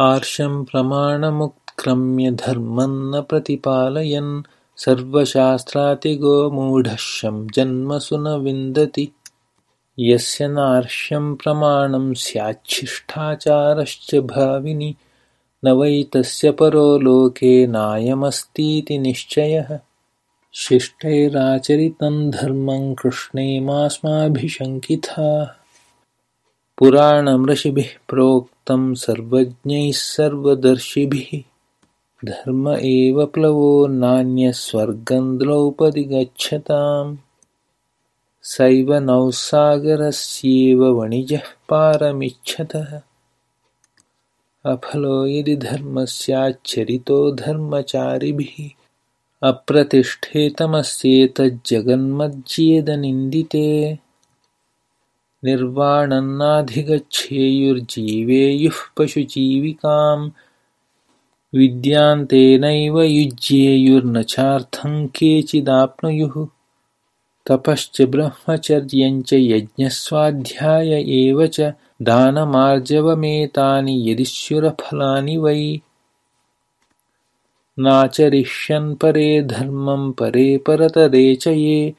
आर्षं प्रमाणमुत्क्रम्य धर्मं न प्रतिपालयन्। सर्वशास्त्रातिगो मूढशं जन्मसु न विन्दति। यस्य नार्ष्यं प्रमाणं स्याच्छिष्टाचारश्च भाविनि न वै तस्य परो लोके नायमस्तीति निश्चयः। शिष्टैराचरितं धर्मं कृष्णेमास्माभिशङ्किताः पुराणं ऋषिभिः प्रोक्तं सर्वज्ञैः सर्वदर्शिभिः। धर्म एव प्लवो नान्यस्वर्गं द्रौपदि गच्छताम् सैव नौसागरस्येव वणिजः पारमिच्छतः। अफलो यदि धर्मस्याच्चरितो धर्मचारिभिः निर्वाणन्नाधिगच्छेयुर्जीवेयुः पशुजीविकां विद्यान्तेनैव युज्येयुर्न चार्थं केचिदाप्नुयुः। तपश्च ब्रह्मचर्यञ्च यज्ञस्वाध्याय एव च दानमार्जवमेतानि यदि स्युरफलानि वै। नाचरिष्यन् परे धर्मं परे ये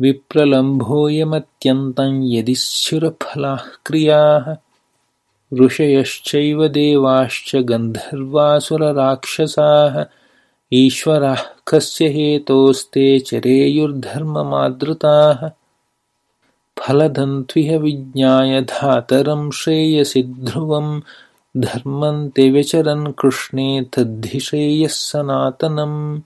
विप्रलम्भोऽयमत्यन्तं यदि स्युरफलाः क्रियाः ऋषयश्चैव देवाश्च गन्धर्वासुरराक्षसाः ईश्वराः कस्य हेतोस्ते चरेयुर्धर्ममादृताः। फलदन्त्विह विज्ञाय धातरं श्रेयसि ध्रुवं धर्मं ते व्यचरन् कृष्णे तद्धि श्रेयः सनातनम्